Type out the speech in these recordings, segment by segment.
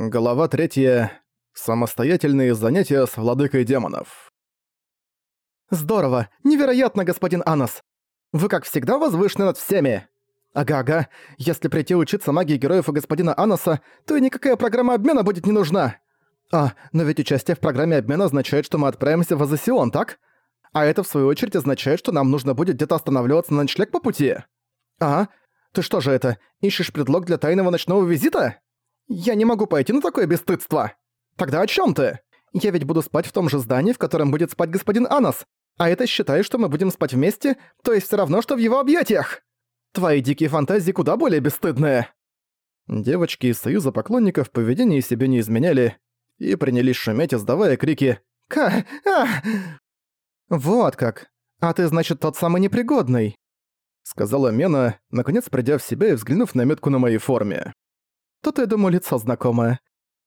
Глава третья. Самостоятельные занятия с владыкой демонов. «Здорово! Невероятно, господин Анос! Вы, как всегда, возвышены над всеми!» «Ага-ага, если прийти учиться магии героев у господина Аноса, то и никакая программа обмена будет не нужна!» «А, но ведь участие в программе обмена означает, что мы отправимся в Азосион, так? А это, в свою очередь, означает, что нам нужно будет где-то останавливаться на ночлег по пути?» «А? Ты что же это, ищешь предлог для тайного ночного визита?» «Я не могу пойти на такое бесстыдство!» «Тогда о чем ты? Я ведь буду спать в том же здании, в котором будет спать господин Анас, а это считает, что мы будем спать вместе, то есть все равно, что в его объятиях! Твои дикие фантазии куда более бесстыдные!» Девочки из Союза поклонников поведения себе не изменяли и принялись шуметь, издавая крики «Ка! А!» «Вот как! А ты, значит, тот самый непригодный!» Сказала Мена, наконец придя в себя и взглянув на метку на моей форме. Тут, я думаю, лицо знакомое.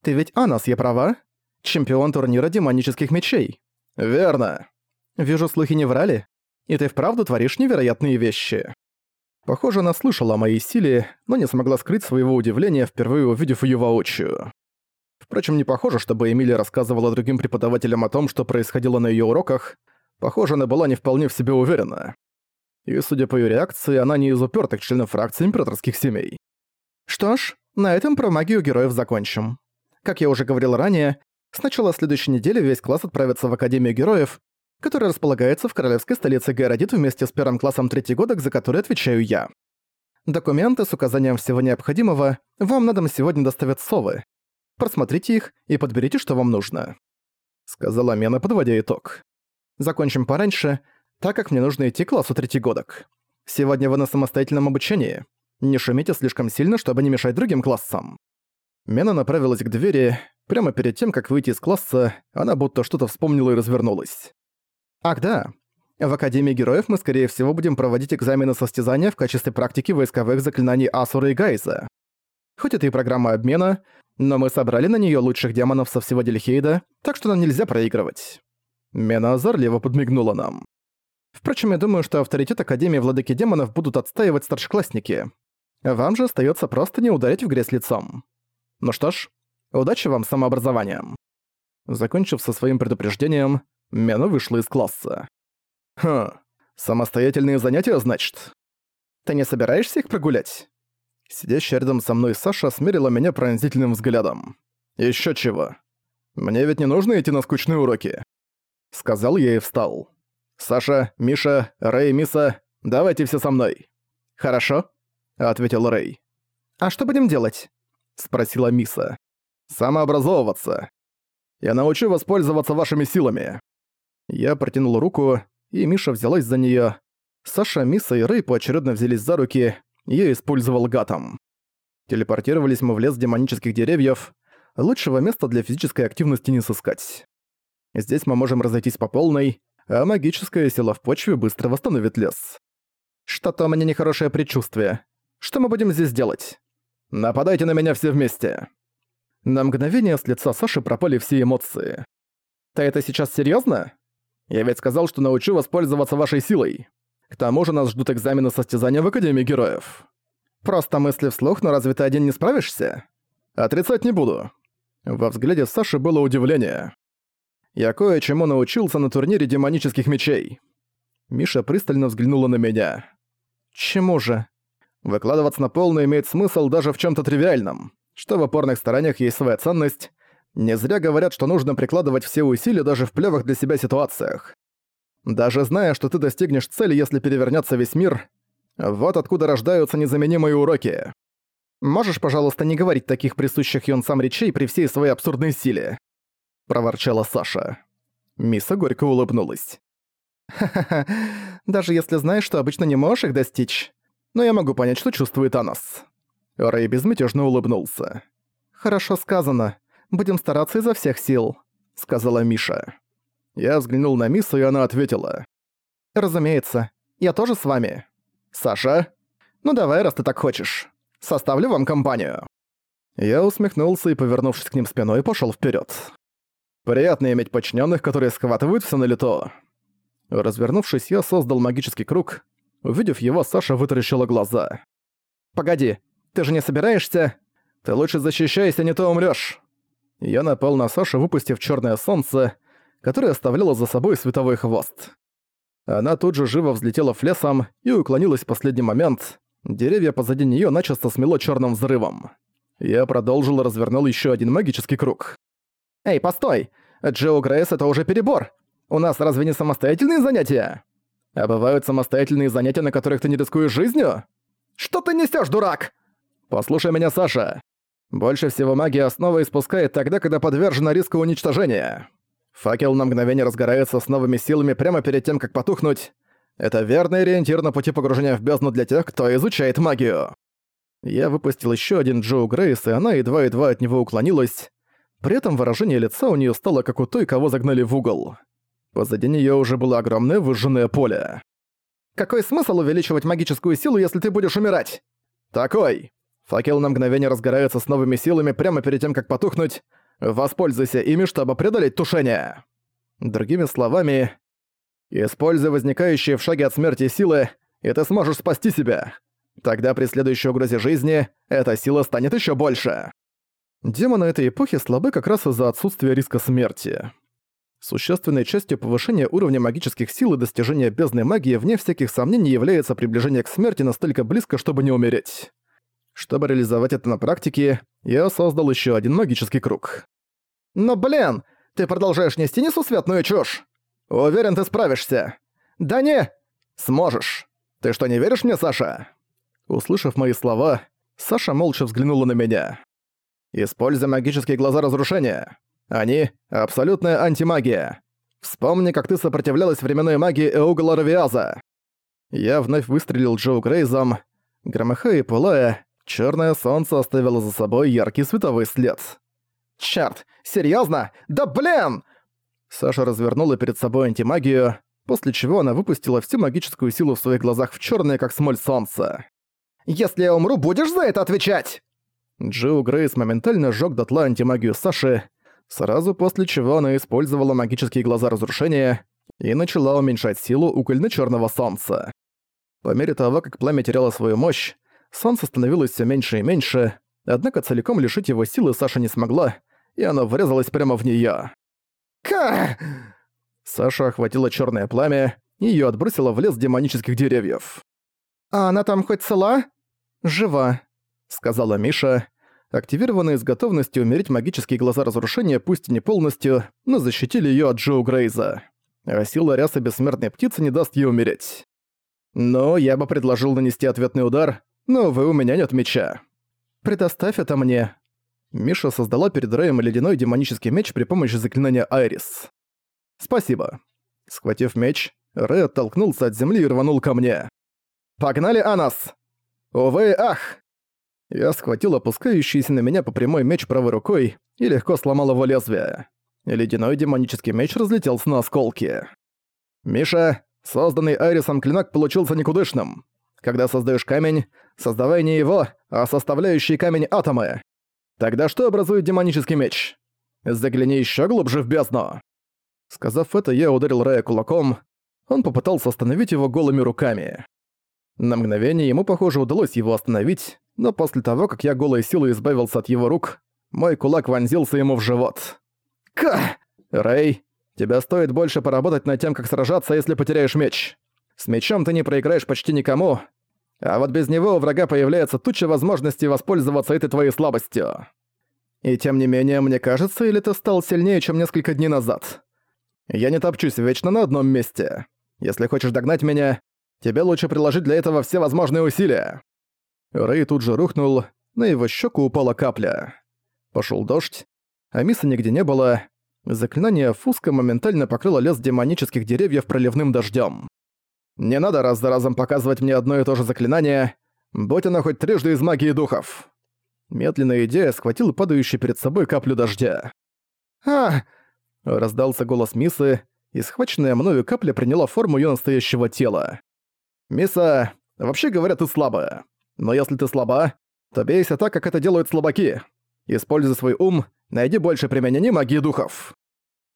Ты ведь Анас, я права? Чемпион турнира демонических мечей. Верно. Вижу, слухи не врали. И ты вправду творишь невероятные вещи. Похоже, она слышала о моей силе, но не смогла скрыть своего удивления, впервые увидев её воочию. Впрочем, не похоже, чтобы Эмилия рассказывала другим преподавателям о том, что происходило на её уроках. Похоже, она была не вполне в себе уверена. И, судя по её реакции, она не из упертых членов фракции императорских семей. Что ж, на этом про магию героев закончим. Как я уже говорил ранее, с начала следующей недели весь класс отправится в Академию героев, которая располагается в королевской столице Гайрадит вместе с первым классом третий годок, за который отвечаю я. Документы с указанием всего необходимого вам на дом сегодня доставят совы. Просмотрите их и подберите, что вам нужно. Сказала Мена, подводя итог. Закончим пораньше, так как мне нужно идти к классу третьегодок. Сегодня вы на самостоятельном обучении. Не шумите слишком сильно, чтобы не мешать другим классам». Мена направилась к двери. Прямо перед тем, как выйти из класса, она будто что-то вспомнила и развернулась. «Ах да. В Академии Героев мы, скорее всего, будем проводить экзамены состязания в качестве практики войсковых заклинаний Асура и Гайза. Хоть это и программа обмена, но мы собрали на нее лучших демонов со всего Дельхейда, так что нам нельзя проигрывать». Мена озорливо подмигнула нам. Впрочем, я думаю, что авторитет Академии Владыки Демонов будут отстаивать старшеклассники. Вам же остается просто не ударить в грязь лицом. Ну что ж, удачи вам самообразованием. Закончив со своим предупреждением, Мена вышла из класса. Хм, самостоятельные занятия, значит? Ты не собираешься их прогулять? Сидящая рядом со мной Саша смерила меня пронзительным взглядом. Ещё чего? Мне ведь не нужно идти на скучные уроки. Сказал я и встал. «Саша, Миша, Рэй, Миса, давайте все со мной». «Хорошо», ответил Рэй. «А что будем делать?» — спросила Миса. «Самообразовываться. Я научу воспользоваться вашими силами». Я протянул руку, и Миша взялась за неё. Саша, Миса и Рэй поочередно взялись за руки, я использовал гатом. Телепортировались мы в лес демонических деревьев. Лучшего места для физической активности не сыскать. Здесь мы можем разойтись по полной, а магическая сила в почве быстро восстановит лес. Что-то у меня нехорошее предчувствие. Что мы будем здесь делать? Нападайте на меня все вместе. На мгновение с лица Саши пропали все эмоции. Ты это сейчас серьезно? Я ведь сказал, что научу воспользоваться вашей силой. К тому же нас ждут экзамены состязания в Академии Героев. Просто мысли вслух, но разве ты один не справишься? Отрицать не буду. Во взгляде Саши было удивление. Я кое-чему научился на турнире демонических мечей. Миша пристально взглянула на меня. Чему же? Выкладываться на полную имеет смысл даже в чем то тривиальном. Что в опорных стараниях есть своя ценность. Не зря говорят, что нужно прикладывать все усилия даже в плевых для себя ситуациях. Даже зная, что ты достигнешь цели, если перевернется весь мир, вот откуда рождаются незаменимые уроки. «Можешь, пожалуйста, не говорить таких присущих юнцам речей при всей своей абсурдной силе?» – проворчала Саша. Миса горько улыбнулась. «Ха-ха-ха, даже если знаешь, что обычно не можешь их достичь, но я могу понять, что чувствует Анас». Рэй безмятежно улыбнулся. «Хорошо сказано. Будем стараться изо всех сил», — сказала Миша. Я взглянул на Мису, и она ответила. «Разумеется. Я тоже с вами». «Саша?» «Ну давай, раз ты так хочешь. Составлю вам компанию». Я усмехнулся и, повернувшись к ним спиной, пошёл вперёд. Приятно иметь подчинённых, которые схватывают всё на лето. Развернувшись, я создал магический круг, Увидев его, Саша вытаращила глаза. «Погоди, ты же не собираешься? Ты лучше защищайся, не то умрёшь!» Я напал на Сашу, выпустив черное солнце, которое оставляло за собой световой хвост. Она тут же живо взлетела в лесом и уклонилась в последний момент. Деревья позади нее начисто смело черным взрывом. Я продолжил и развернул еще один магический круг. «Эй, постой! Джо Грейс — это уже перебор! У нас разве не самостоятельные занятия?» «А бывают самостоятельные занятия, на которых ты не рискуешь жизнью?» «Что ты несешь, дурак?» «Послушай меня, Саша. Больше всего магия основа испускает тогда, когда подвержена риску уничтожения. Факел на мгновение разгорается с новыми силами прямо перед тем, как потухнуть. Это верный ориентир на пути погружения в бездну для тех, кто изучает магию. Я выпустил еще один Джоу Грейс, и она едва-едва от него уклонилась. При этом выражение лица у нее стало как у той, кого загнали в угол. Позади нее уже было огромное выжженное поле. «Какой смысл увеличивать магическую силу, если ты будешь умирать?» «Такой. Факел на мгновение разгорается с новыми силами прямо перед тем, как потухнуть. Воспользуйся ими, чтобы преодолеть тушение». Другими словами, используй возникающие в шаге от смерти силы, и ты сможешь спасти себя. Тогда при следующей угрозе жизни эта сила станет еще больше. Демоны этой эпохи слабы как раз из-за отсутствия риска смерти. Существенной частью повышения уровня магических сил и достижения бездной магии вне всяких сомнений является приближение к смерти настолько близко, чтобы не умереть. Чтобы реализовать это на практике, я создал еще один магический круг. «Но блин, ты продолжаешь нести несусветную чушь! Уверен, ты справишься!» «Да не!» «Сможешь! Ты что, не веришь мне, Саша?» Услышав мои слова, Саша молча взглянула на меня. Используй магические глаза разрушения. Они — абсолютная антимагия. Вспомни, как ты сопротивлялась временной магии Эугла Равиаза. Я вновь выстрелил Джоу Грейзом. Громыхая и пылая, черное солнце оставило за собой яркий световой след. «Чёрт! Серьёзно? Да блин!» Саша развернула перед собой антимагию, после чего она выпустила всю магическую силу в своих глазах в чёрное, как смоль солнца. «Если я умру, будешь за это отвечать?» Джиу Грейс моментально сжёг дотла антимагию Саши, сразу после чего она использовала магические глаза разрушения и начала уменьшать силу угольно-чёрного солнца. По мере того, как пламя теряло свою мощь, солнце становилось всё меньше и меньше, однако целиком лишить его силы Саша не смогла, и оно врезалось прямо в неё. «Ка!» Саша охватило чёрное пламя, и её отбросило в лес демонических деревьев. «А она там хоть цела?» «Жива», — сказала Миша, активированные с готовностью умереть магические глаза разрушения, пусть и не полностью, но защитили её от Джоу Грейза. А сила ряса бессмертной птицы не даст ей умереть. Но я бы предложил нанести ответный удар, но, увы, у меня нет меча. «Предоставь это мне». Миша создала перед Рэем ледяной демонический меч при помощи заклинания Айрис. «Спасибо». Схватив меч, Рэй оттолкнулся от земли и рванул ко мне. «Погнали, Анас!» «Увы, ах!» Я схватил опускающийся на меня по прямой меч правой рукой и легко сломал его лезвие. Ледяной демонический меч разлетелся на осколки. «Миша, созданный Айрисом клинок получился никудышным. Когда создаешь камень, создавай не его, а составляющие камень атомы. Тогда что образует демонический меч? Загляни еще глубже в бездну». Сказав это, я ударил Рая кулаком. Он попытался остановить его голыми руками. На мгновение ему, похоже, удалось его остановить, но после того, как я голой силой избавился от его рук, мой кулак вонзился ему в живот. «Ка! Рэй, тебе стоит больше поработать над тем, как сражаться, если потеряешь меч. С мечом ты не проиграешь почти никому, а вот без него у врага появляется туча возможностей воспользоваться этой твоей слабостью. И тем не менее, мне кажется, или ты стал сильнее, чем несколько дней назад. Я не топчусь вечно на одном месте. Если хочешь догнать меня, тебе лучше приложить для этого все возможные усилия». Рэй тут же рухнул, на его щеку упала капля. Пошел дождь, а Миса нигде не было. Заклинание Фуска моментально покрыло лес демонических деревьев проливным дождем. Не надо раз за разом показывать мне одно и то же заклинание, будь оно хоть трижды из магии духов. Медленная идея схватила падающую перед собой каплю дождя. «А!» — раздался голос Мисы, и схваченная мною капля приняла форму её настоящего тела. «Миса, вообще говоря, ты слабая. Но если ты слаба, то бейся так, как это делают слабаки. Используй свой ум, найди больше применений магии духов».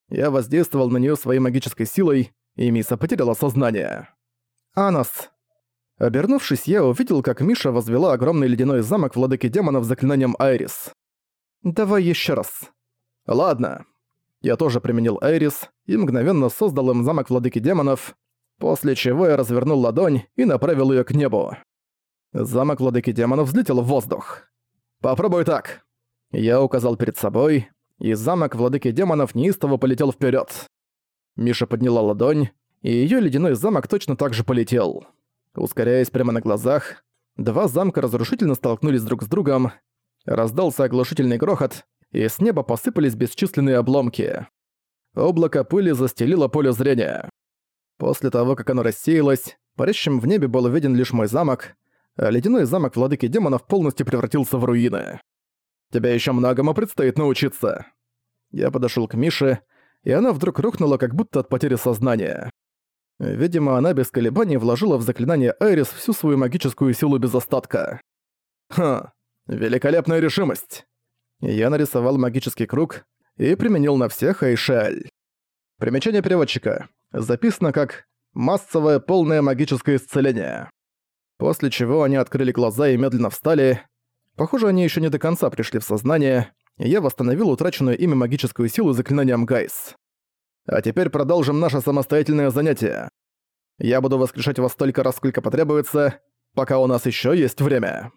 Я воздействовал на неё своей магической силой, и Миса потеряла сознание. «Анос». Обернувшись, я увидел, как Миша возвела огромный ледяной замок владыки демонов заклинанием Айрис. «Давай ещё раз». Ладно. Я тоже применил Айрис и мгновенно создал им замок владыки демонов, после чего я развернул ладонь и направил ее к небу. Замок владыки демонов взлетел в воздух. «Попробуй так». Я указал перед собой, и замок владыки демонов неистово полетел вперед. Миша подняла ладонь, и ее ледяной замок точно так же полетел. Ускоряясь прямо на глазах, два замка разрушительно столкнулись друг с другом, раздался оглушительный грохот, и с неба посыпались бесчисленные обломки. Облако пыли застелило поле зрения. После того, как оно рассеялось, парящим в небе был виден лишь мой замок, а ледяной замок владыки демонов полностью превратился в руины. Тебе еще многому предстоит научиться. Я подошел к Мише, и она вдруг рухнула, как будто от потери сознания. Видимо, она без колебаний вложила в заклинание Айрис всю свою магическую силу без остатка. Ха, великолепная решимость. Я нарисовал магический круг и применил на всех Айшаль. Примечание переводчика. Записано как «массовое полное магическое исцеление». После чего они открыли глаза и медленно встали. Похоже, они еще не до конца пришли в сознание, и я восстановил утраченную ими магическую силу заклинанием Гайс. А теперь продолжим наше самостоятельное занятие. Я буду воскрешать вас столько раз, сколько потребуется, пока у нас еще есть время.